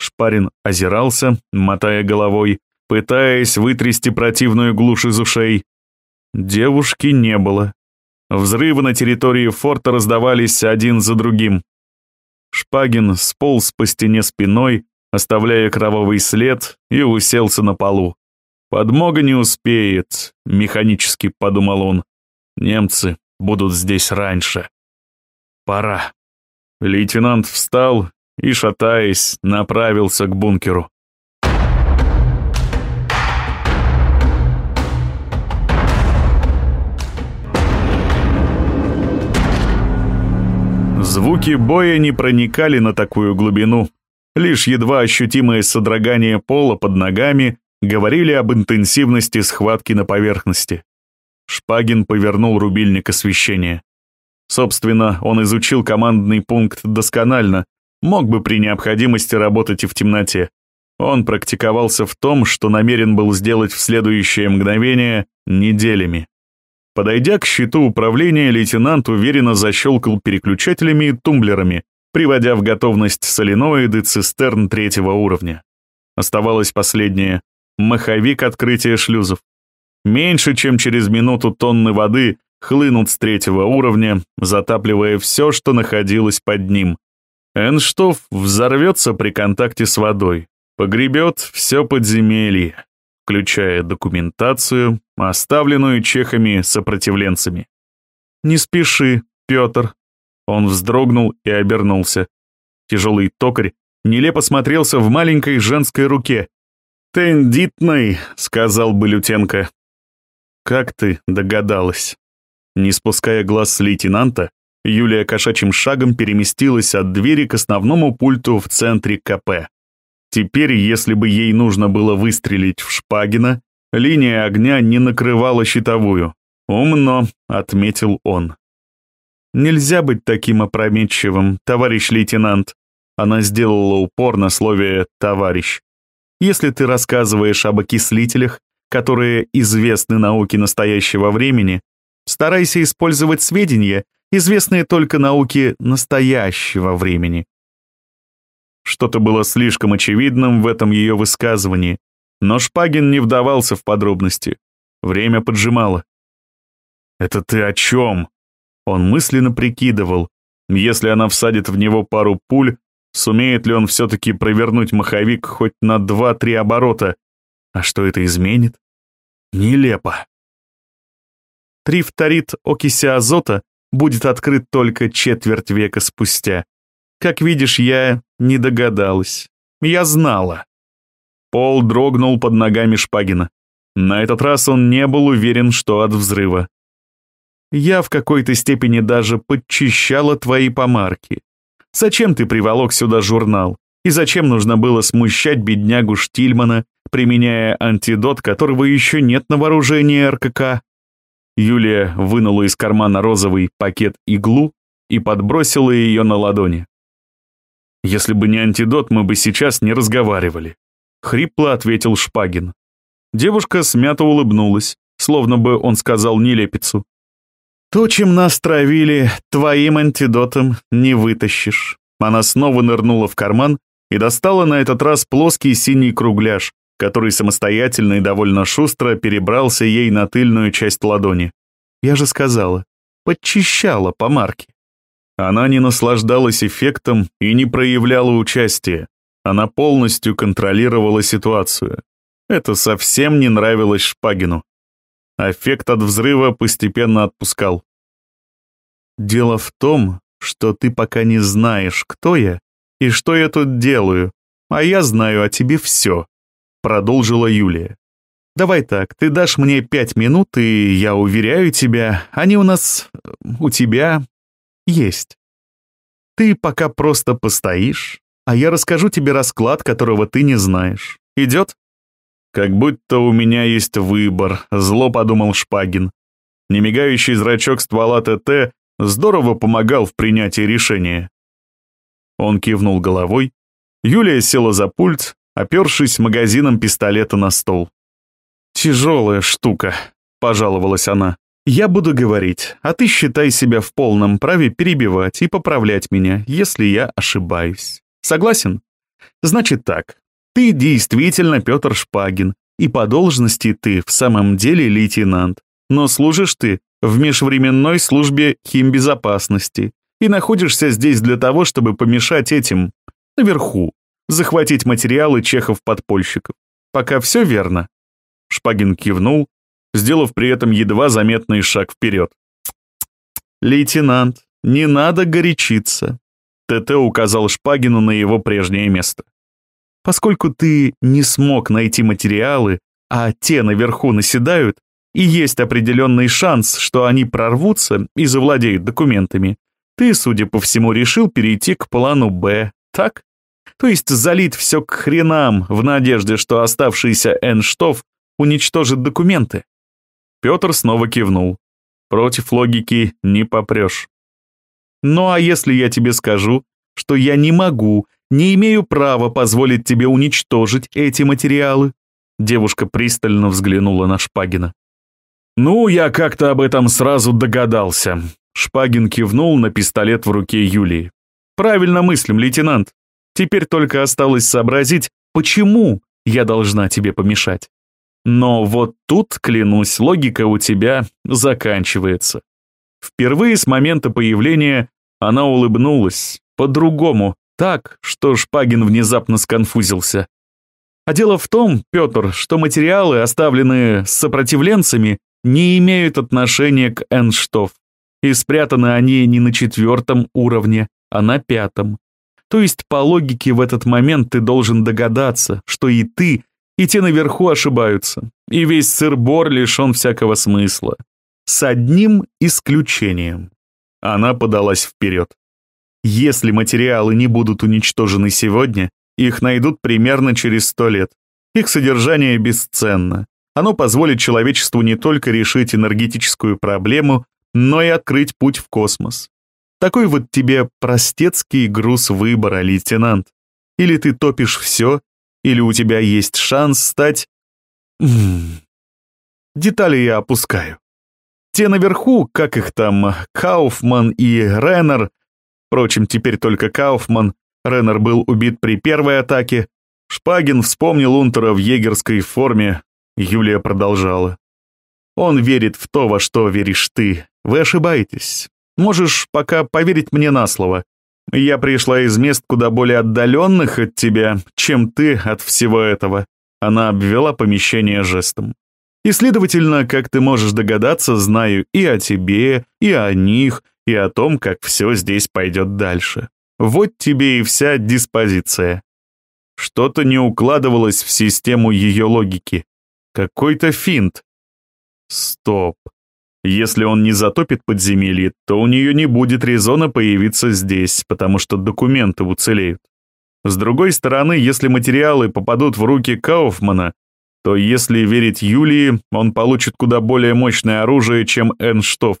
Шпарин озирался, мотая головой, пытаясь вытрясти противную глушь из ушей. Девушки не было. Взрывы на территории форта раздавались один за другим. Шпагин сполз по стене спиной, оставляя кровавый след, и уселся на полу. «Подмога не успеет», — механически подумал он. «Немцы будут здесь раньше. Пора». Лейтенант встал и, шатаясь, направился к бункеру. Звуки боя не проникали на такую глубину. Лишь едва ощутимое содрогание пола под ногами говорили об интенсивности схватки на поверхности. Шпагин повернул рубильник освещения. Собственно, он изучил командный пункт досконально, мог бы при необходимости работать и в темноте. Он практиковался в том, что намерен был сделать в следующее мгновение неделями. Подойдя к щиту управления, лейтенант уверенно защелкал переключателями и тумблерами, приводя в готовность соленоиды цистерн третьего уровня. Оставалось последнее — маховик открытия шлюзов. Меньше чем через минуту тонны воды хлынут с третьего уровня, затапливая все, что находилось под ним. Энштоф взорвется при контакте с водой, погребет все подземелье, включая документацию, оставленную чехами-сопротивленцами. «Не спеши, Петр». Он вздрогнул и обернулся. Тяжелый токарь нелепо смотрелся в маленькой женской руке. «Тендитный», — сказал бы Лютенко. «Как ты догадалась?» Не спуская глаз с лейтенанта, Юлия кошачьим шагом переместилась от двери к основному пульту в центре КП. Теперь, если бы ей нужно было выстрелить в Шпагина, линия огня не накрывала щитовую. «Умно», — отметил он. «Нельзя быть таким опрометчивым, товарищ лейтенант». Она сделала упор на слове «товарищ». «Если ты рассказываешь об окислителях, которые известны науке настоящего времени, старайся использовать сведения, известные только науке настоящего времени. Что-то было слишком очевидным в этом ее высказывании, но Шпагин не вдавался в подробности. Время поджимало. «Это ты о чем?» Он мысленно прикидывал, если она всадит в него пару пуль, сумеет ли он все-таки провернуть маховик хоть на два-три оборота. А что это изменит? Нелепо. Трифторид окиси азота будет открыт только четверть века спустя. Как видишь, я не догадалась. Я знала. Пол дрогнул под ногами Шпагина. На этот раз он не был уверен, что от взрыва. Я в какой-то степени даже подчищала твои помарки. Зачем ты приволок сюда журнал? И зачем нужно было смущать беднягу Штильмана, применяя антидот, которого еще нет на вооружении РКК? Юлия вынула из кармана розовый пакет иглу и подбросила ее на ладони. Если бы не антидот, мы бы сейчас не разговаривали. Хрипло ответил Шпагин. Девушка смято улыбнулась, словно бы он сказал нелепицу. «То, чем нас травили, твоим антидотом не вытащишь». Она снова нырнула в карман и достала на этот раз плоский синий кругляш, который самостоятельно и довольно шустро перебрался ей на тыльную часть ладони. Я же сказала, подчищала по марке. Она не наслаждалась эффектом и не проявляла участия. Она полностью контролировала ситуацию. Это совсем не нравилось Шпагину. Эффект от взрыва постепенно отпускал. «Дело в том, что ты пока не знаешь, кто я и что я тут делаю, а я знаю о тебе все», — продолжила Юлия. «Давай так, ты дашь мне пять минут, и я уверяю тебя, они у нас... у тебя есть. Ты пока просто постоишь, а я расскажу тебе расклад, которого ты не знаешь. Идет?» Как будто у меня есть выбор, зло подумал Шпагин. Немигающий зрачок ствола ТТ здорово помогал в принятии решения. Он кивнул головой. Юлия села за пульт, опершись магазином пистолета на стол. «Тяжелая штука», — пожаловалась она. «Я буду говорить, а ты считай себя в полном праве перебивать и поправлять меня, если я ошибаюсь. Согласен? Значит так, ты действительно Петр Шпагин, и по должности ты в самом деле лейтенант, но служишь ты в межвременной службе химбезопасности и находишься здесь для того, чтобы помешать этим, наверху, захватить материалы чехов-подпольщиков. Пока все верно?» Шпагин кивнул, сделав при этом едва заметный шаг вперед. «Лейтенант, не надо горячиться», — ТТ указал Шпагину на его прежнее место. «Поскольку ты не смог найти материалы, а те наверху наседают, и есть определенный шанс, что они прорвутся и завладеют документами, ты, судя по всему, решил перейти к плану «Б», так? То есть залить все к хренам в надежде, что оставшийся Энштоф уничтожит документы. Петр снова кивнул. Против логики не попрешь. Ну а если я тебе скажу, что я не могу, не имею права позволить тебе уничтожить эти материалы? Девушка пристально взглянула на Шпагина. «Ну, я как-то об этом сразу догадался». Шпагин кивнул на пистолет в руке Юлии. «Правильно мыслим, лейтенант. Теперь только осталось сообразить, почему я должна тебе помешать. Но вот тут, клянусь, логика у тебя заканчивается. Впервые с момента появления она улыбнулась, по-другому, так, что Шпагин внезапно сконфузился. А дело в том, Петр, что материалы, оставленные сопротивленцами, не имеют отношения к Энштоф, и спрятаны они не на четвертом уровне, а на пятом. То есть по логике в этот момент ты должен догадаться, что и ты, и те наверху ошибаются, и весь сыр-бор лишен всякого смысла. С одним исключением. Она подалась вперед. Если материалы не будут уничтожены сегодня, их найдут примерно через сто лет. Их содержание бесценно. Оно позволит человечеству не только решить энергетическую проблему, но и открыть путь в космос. Такой вот тебе простецкий груз выбора, лейтенант. Или ты топишь все, или у тебя есть шанс стать... Детали я опускаю. Те наверху, как их там, Кауфман и Реннер, впрочем, теперь только Кауфман, Реннер был убит при первой атаке, Шпагин вспомнил Унтера в егерской форме, Юлия продолжала. Он верит в то, во что веришь ты. Вы ошибаетесь. Можешь пока поверить мне на слово. Я пришла из мест куда более отдаленных от тебя, чем ты от всего этого. Она обвела помещение жестом. И, следовательно, как ты можешь догадаться, знаю и о тебе, и о них, и о том, как все здесь пойдет дальше. Вот тебе и вся диспозиция. Что-то не укладывалось в систему ее логики. Какой-то финт. Стоп. Если он не затопит подземелье, то у нее не будет резона появиться здесь, потому что документы уцелеют. С другой стороны, если материалы попадут в руки Кауфмана, то если верить Юлии, он получит куда более мощное оружие, чем Энштоф.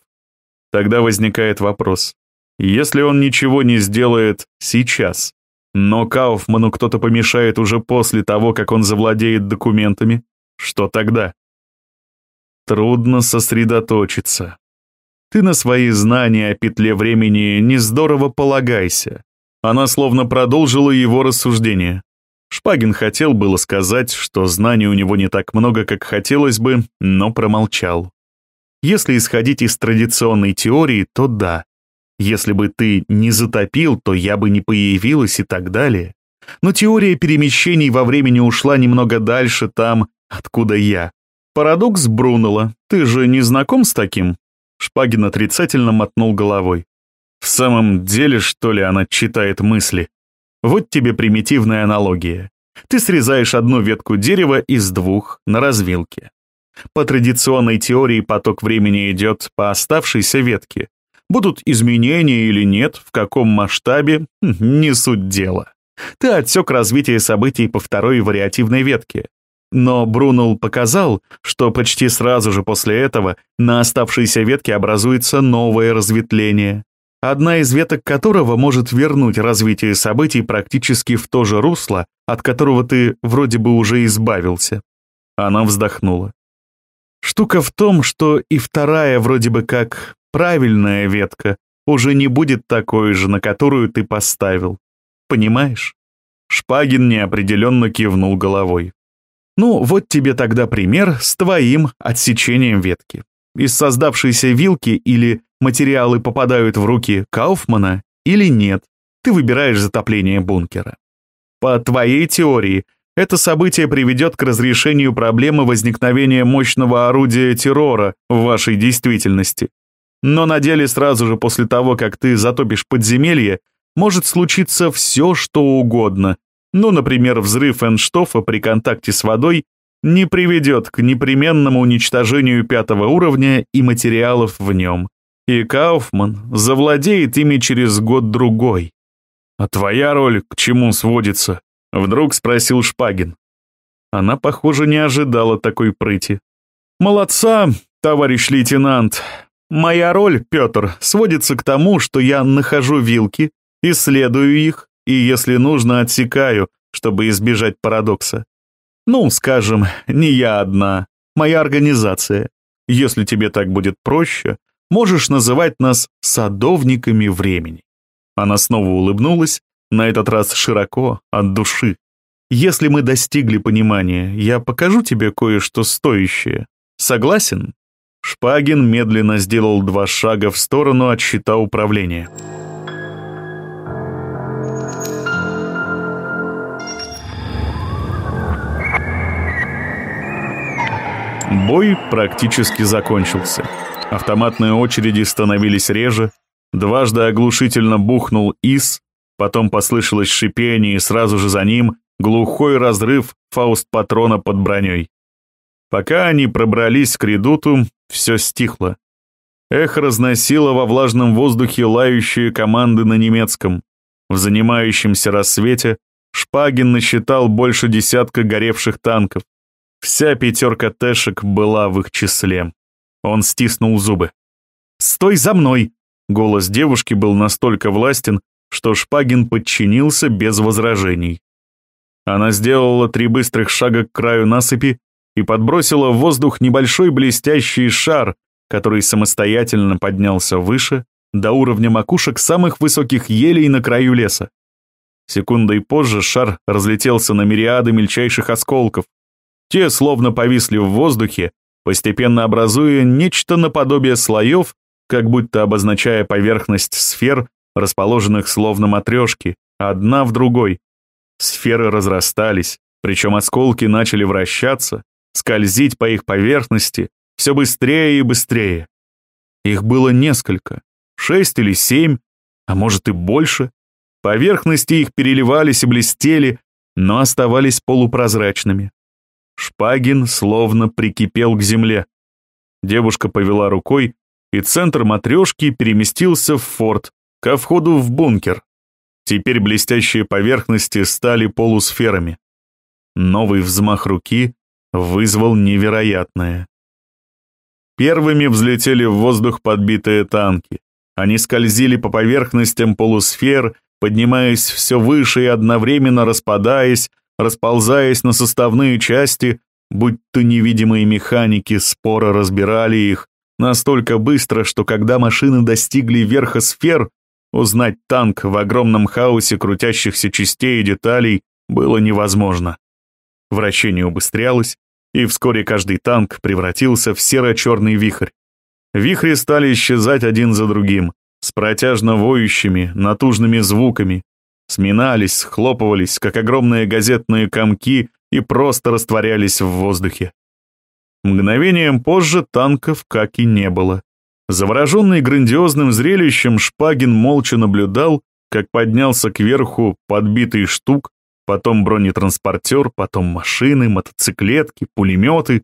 Тогда возникает вопрос. Если он ничего не сделает сейчас, но Кауфману кто-то помешает уже после того, как он завладеет документами, что тогда? Трудно сосредоточиться. Ты на свои знания о петле времени не здорово полагайся. Она словно продолжила его рассуждение. Шпагин хотел было сказать, что знаний у него не так много, как хотелось бы, но промолчал. Если исходить из традиционной теории, то да. Если бы ты не затопил, то я бы не появилась и так далее. Но теория перемещений во времени ушла немного дальше там, откуда я. Парадокс Брунелла. Ты же не знаком с таким? Шпагин отрицательно мотнул головой. В самом деле, что ли, она читает мысли? Вот тебе примитивная аналогия. Ты срезаешь одну ветку дерева из двух на развилке. По традиционной теории поток времени идет по оставшейся ветке. Будут изменения или нет, в каком масштабе, хм, не суть дела. Ты отсек развитие событий по второй вариативной ветке. Но Брунул показал, что почти сразу же после этого на оставшейся ветке образуется новое разветвление, одна из веток которого может вернуть развитие событий практически в то же русло, от которого ты вроде бы уже избавился. Она вздохнула. Штука в том, что и вторая вроде бы как правильная ветка уже не будет такой же, на которую ты поставил. Понимаешь? Шпагин неопределенно кивнул головой. Ну, вот тебе тогда пример с твоим отсечением ветки. Из создавшейся вилки или материалы попадают в руки Кауфмана или нет. Ты выбираешь затопление бункера. По твоей теории, это событие приведет к разрешению проблемы возникновения мощного орудия террора в вашей действительности. Но на деле сразу же после того, как ты затопишь подземелье, может случиться все, что угодно, ну, например, взрыв Энштофа при контакте с водой не приведет к непременному уничтожению пятого уровня и материалов в нем. И Кауфман завладеет ими через год-другой. «А твоя роль к чему сводится?» — вдруг спросил Шпагин. Она, похоже, не ожидала такой прыти. «Молодца, товарищ лейтенант. Моя роль, Петр, сводится к тому, что я нахожу вилки, исследую их, и, если нужно, отсекаю, чтобы избежать парадокса. Ну, скажем, не я одна, моя организация. Если тебе так будет проще, можешь называть нас садовниками времени. Она снова улыбнулась, на этот раз широко, от души. Если мы достигли понимания, я покажу тебе кое-что стоящее. Согласен? Шпагин медленно сделал два шага в сторону от щита управления. Бой практически закончился. Автоматные очереди становились реже, дважды оглушительно бухнул ИС, потом послышалось шипение и сразу же за ним глухой разрыв фауст-патрона под броней. Пока они пробрались к редуту, все стихло. Эхо разносило во влажном воздухе лающие команды на немецком. В занимающемся рассвете Шпагин насчитал больше десятка горевших танков. Вся пятерка тэшек была в их числе. Он стиснул зубы. «Стой за мной!» Голос девушки был настолько властен, что Шпагин подчинился без возражений. Она сделала три быстрых шага к краю насыпи и подбросила в воздух небольшой блестящий шар, который самостоятельно поднялся выше, до уровня макушек самых высоких елей на краю леса. Секундой позже шар разлетелся на мириады мельчайших осколков, те словно повисли в воздухе, постепенно образуя нечто наподобие слоев, как будто обозначая поверхность сфер, расположенных словно матрешки, одна в другой. Сферы разрастались, причем осколки начали вращаться, скользить по их поверхности все быстрее и быстрее. Их было несколько, шесть или семь, а может и больше. Поверхности их переливались и блестели, но оставались полупрозрачными. Шпагин словно прикипел к земле. Девушка повела рукой, и центр матрешки переместился в форт, ко входу в бункер. Теперь блестящие поверхности стали полусферами. Новый взмах руки вызвал невероятное. Первыми взлетели в воздух подбитые танки. Они скользили по поверхностям полусфер, поднимаясь все выше и одновременно распадаясь, расползаясь на составные части, будь то невидимые механики споро разбирали их настолько быстро, что когда машины достигли верха сфер, узнать танк в огромном хаосе крутящихся частей и деталей было невозможно. Вращение убыстрялось, и вскоре каждый танк превратился в серо-черный вихрь. Вихри стали исчезать один за другим, с протяжно воющими, натужными звуками, сминались, схлопывались, как огромные газетные комки и просто растворялись в воздухе. Мгновением позже танков как и не было. Завороженный грандиозным зрелищем Шпагин молча наблюдал, как поднялся кверху подбитый штук, потом бронетранспортер, потом машины, мотоциклетки, пулеметы.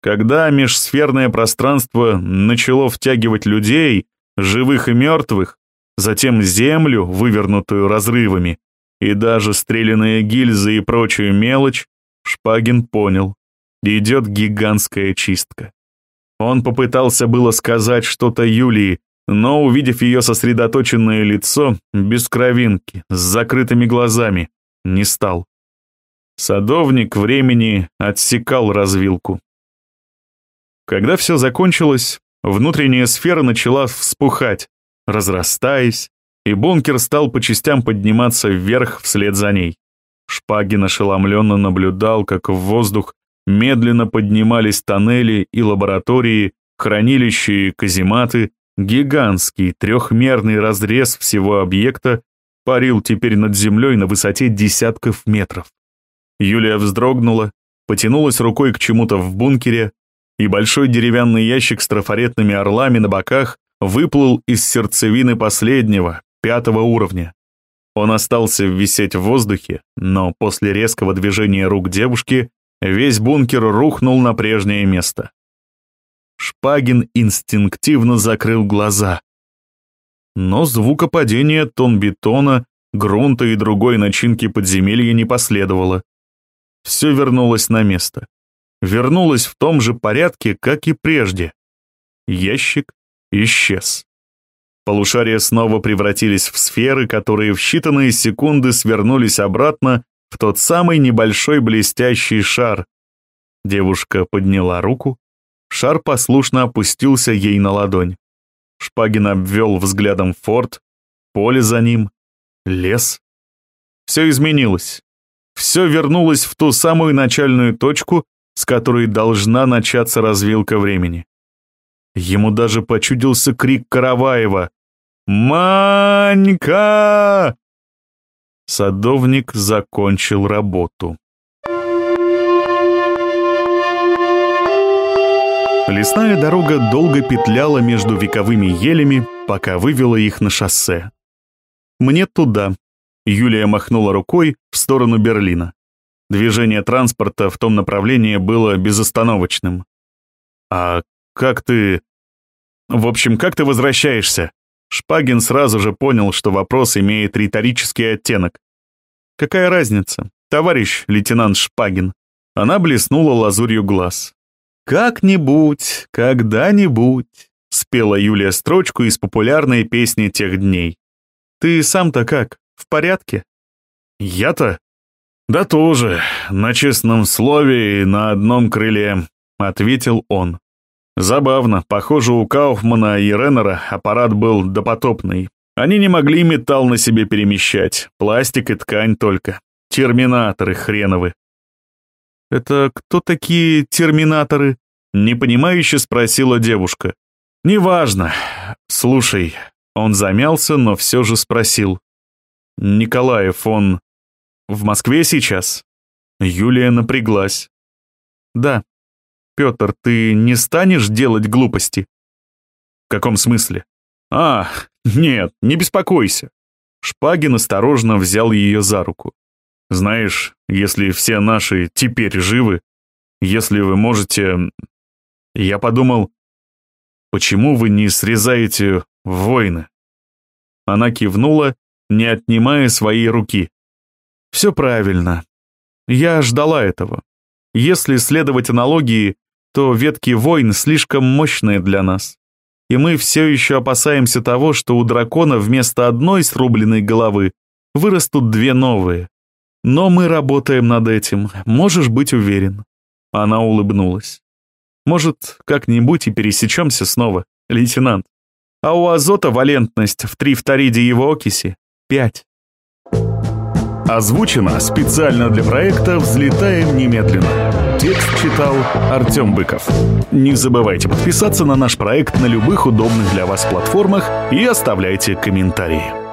Когда межсферное пространство начало втягивать людей, живых и мертвых, затем землю, вывернутую разрывами, и даже стрелянные гильзы и прочую мелочь, Шпагин понял. Идет гигантская чистка. Он попытался было сказать что-то Юлии, но, увидев ее сосредоточенное лицо, без кровинки, с закрытыми глазами, не стал. Садовник времени отсекал развилку. Когда все закончилось, внутренняя сфера начала вспухать, разрастаясь, и бункер стал по частям подниматься вверх вслед за ней. Шпагин ошеломленно наблюдал, как в воздух медленно поднимались тоннели и лаборатории, хранилища и казематы, гигантский трехмерный разрез всего объекта парил теперь над землей на высоте десятков метров. Юлия вздрогнула, потянулась рукой к чему-то в бункере, и большой деревянный ящик с трафаретными орлами на боках выплыл из сердцевины последнего, пятого уровня. Он остался висеть в воздухе, но после резкого движения рук девушки весь бункер рухнул на прежнее место. Шпагин инстинктивно закрыл глаза. Но звука падения тон бетона, грунта и другой начинки подземелья не последовало. Все вернулось на место. Вернулось в том же порядке, как и прежде. Ящик исчез. Полушария снова превратились в сферы, которые в считанные секунды свернулись обратно в тот самый небольшой блестящий шар. Девушка подняла руку, шар послушно опустился ей на ладонь. Шпагин обвел взглядом форт, поле за ним, лес. Все изменилось. Все вернулось в ту самую начальную точку, с которой должна начаться развилка времени. Ему даже почудился крик Караваева «Манька!» Садовник закончил работу. Лесная дорога долго петляла между вековыми елями, пока вывела их на шоссе. «Мне туда», — Юлия махнула рукой в сторону Берлина. Движение транспорта в том направлении было безостановочным. «А как ты...» «В общем, как ты возвращаешься?» Шпагин сразу же понял, что вопрос имеет риторический оттенок. «Какая разница, товарищ лейтенант Шпагин?» Она блеснула лазурью глаз. «Как-нибудь, когда-нибудь», — спела Юлия строчку из популярной песни тех дней. «Ты сам-то как, в порядке?» «Я-то?» «Да тоже, на честном слове и на одном крыле», — ответил он. Забавно, похоже, у Кауфмана и Реннера аппарат был допотопный. Они не могли металл на себе перемещать, пластик и ткань только. Терминаторы хреновы. «Это кто такие терминаторы?» — непонимающе спросила девушка. «Неважно. Слушай». Он замялся, но все же спросил. «Николаев, он в Москве сейчас?» Юлия напряглась. «Да», Петр, ты не станешь делать глупости? В каком смысле? А, нет, не беспокойся. Шпагин осторожно взял ее за руку. Знаешь, если все наши теперь живы, если вы можете... Я подумал, почему вы не срезаете войны? Она кивнула, не отнимая своей руки. Все правильно. Я ждала этого. Если следовать аналогии, то ветки войн слишком мощные для нас. И мы все еще опасаемся того, что у дракона вместо одной срубленной головы вырастут две новые. Но мы работаем над этим, можешь быть уверен. Она улыбнулась. Может, как-нибудь и пересечемся снова, лейтенант. А у азота валентность в три вториде его окиси — пять. Озвучено специально для проекта «Взлетаем немедленно». Текст читал Артем Быков. Не забывайте подписаться на наш проект на любых удобных для вас платформах и оставляйте комментарии.